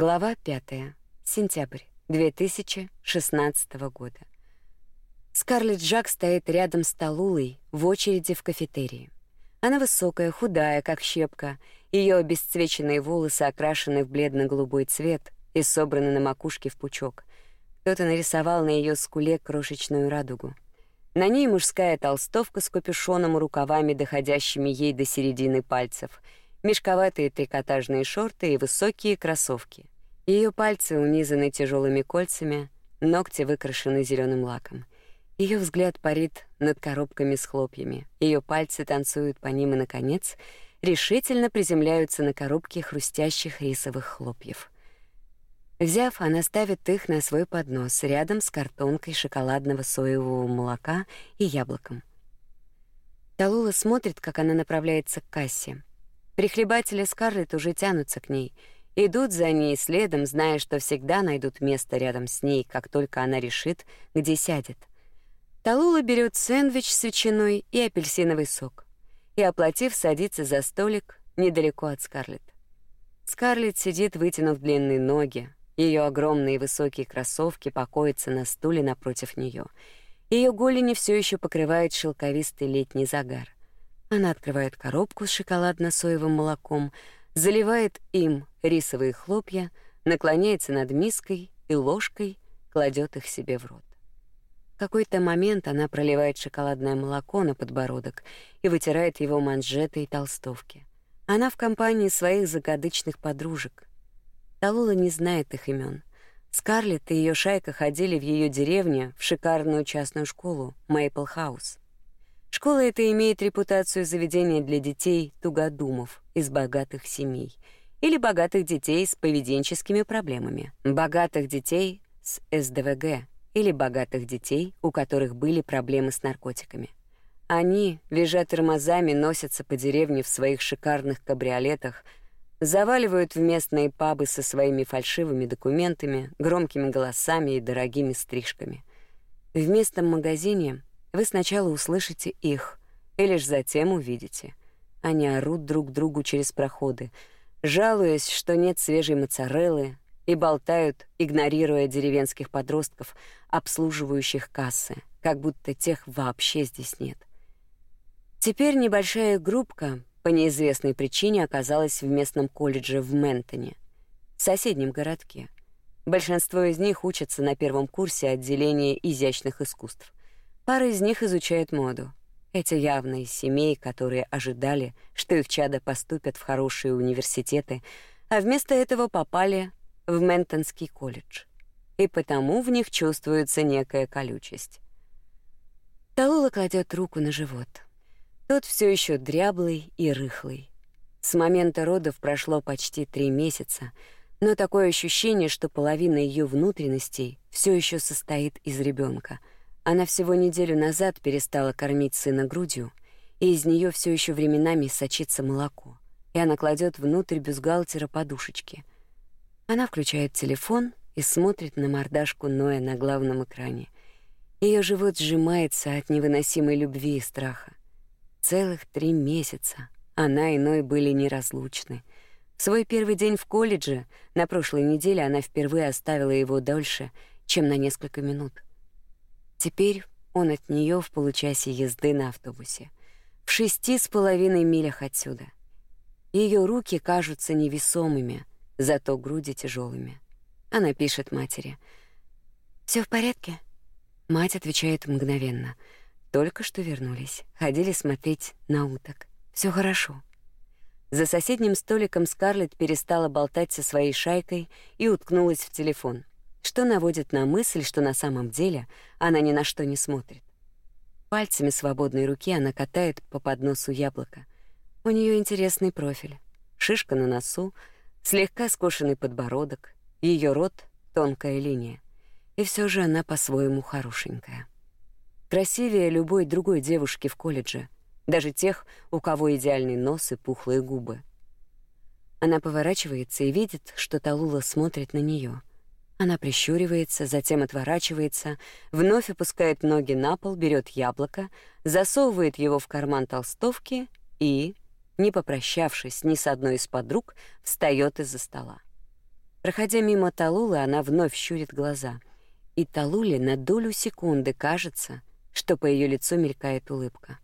Глава 5. Сентябрь 2016 года. Скарлетт Джак стоит рядом с Талулой в очереди в кафетерии. Она высокая, худая, как щепка. Ее обесцвеченные волосы окрашены в бледно-голубой цвет и собраны на макушке в пучок. Кто-то нарисовал на ее скуле крошечную радугу. На ней мужская толстовка с капюшоном и рукавами, доходящими ей до середины пальцев, мешковатые трикотажные шорты и высокие кроссовки. Ее пальцы унизаны тяжелыми кольцами, ногти выкрашены зеленым лаком — ее взгляд парит над коробками с хлопьями. Ее пальцы танцуют по ним и наконец решительно приземляются на коробки хрустящих рисовых хлопьев. Взяв, она ставит их на свой поднос рядом с картонкой шоколадного соевого молока и яблоком. Талула смотрит, как она направляется к кассе. Прихлебатели Скарлетт уже тянутся к ней, идут за ней следом, зная, что всегда найдут место рядом с ней, как только она решит, где сядет. Талула берет сэндвич с ветчиной и апельсиновый сок и, оплатив, садится за столик недалеко от Скарлетт. Скарлетт сидит, вытянув длинные ноги, ее огромные высокие кроссовки покоятся на стуле напротив нее. Ее голени все еще покрывает шелковистый летний загар. Она открывает коробку с шоколадно-соевым молоком, заливает им рисовые хлопья, наклоняется над миской и ложкой кладет их себе в рот какой-то момент она проливает шоколадное молоко на подбородок и вытирает его манжетой толстовки. Она в компании своих загадочных подружек. Талула не знает их имен. Скарлетт и ее шайка ходили в ее деревню в шикарную частную школу Мейпл Хаус. Школа эта имеет репутацию заведения для детей тугодумов из богатых семей или богатых детей с поведенческими проблемами, богатых детей с СДВГ или богатых детей, у которых были проблемы с наркотиками. Они, визжа тормозами, носятся по деревне в своих шикарных кабриолетах, заваливают в местные пабы со своими фальшивыми документами, громкими голосами и дорогими стрижками. В местном магазине вы сначала услышите их, и лишь затем увидите. Они орут друг другу через проходы, жалуясь, что нет свежей моцареллы, и болтают, игнорируя деревенских подростков, обслуживающих кассы, как будто тех вообще здесь нет. Теперь небольшая группка по неизвестной причине оказалась в местном колледже в Ментоне, соседнем городке. Большинство из них учатся на первом курсе отделения изящных искусств. Пара из них изучает моду. Эти явные семьи, которые ожидали, что их чада поступят в хорошие университеты, а вместо этого попали в Ментонский колледж, и потому в них чувствуется некая колючесть. Талула кладет руку на живот. Тот все еще дряблый и рыхлый. С момента родов прошло почти три месяца, но такое ощущение, что половина ее внутренностей все еще состоит из ребенка. Она всего неделю назад перестала кормить сына грудью, и из нее все еще временами сочится молоко. И она кладет внутрь бюстгальтера подушечки — она включает телефон и смотрит на мордашку Ноя на главном экране. Ее живот сжимается от невыносимой любви и страха. Целых три месяца она и Ной были неразлучны. В свой первый день в колледже на прошлой неделе она впервые оставила его дольше, чем на несколько минут. Теперь он от нее в получасе езды на автобусе, в шести с половиной милях отсюда. Ее руки кажутся невесомыми — зато груди тяжелыми. Она пишет матери. Все в порядке?» Мать отвечает мгновенно. «Только что вернулись. Ходили смотреть на уток. Все хорошо». За соседним столиком Скарлетт перестала болтать со своей шайкой и уткнулась в телефон, что наводит на мысль, что на самом деле она ни на что не смотрит. Пальцами свободной руки она катает по подносу яблоко. У нее интересный профиль. Шишка на носу, слегка скошенный подбородок, ее рот — тонкая линия. И все же она по-своему хорошенькая. Красивее любой другой девушки в колледже, даже тех, у кого идеальный нос и пухлые губы. Она поворачивается и видит, что Талула смотрит на нее. Она прищуривается, затем отворачивается, вновь опускает ноги на пол, берет яблоко, засовывает его в карман толстовки и не попрощавшись ни с одной из подруг, встает из-за стола. Проходя мимо Талулы, она вновь щурит глаза. И Талуле на долю секунды кажется, что по ее лицу мелькает улыбка.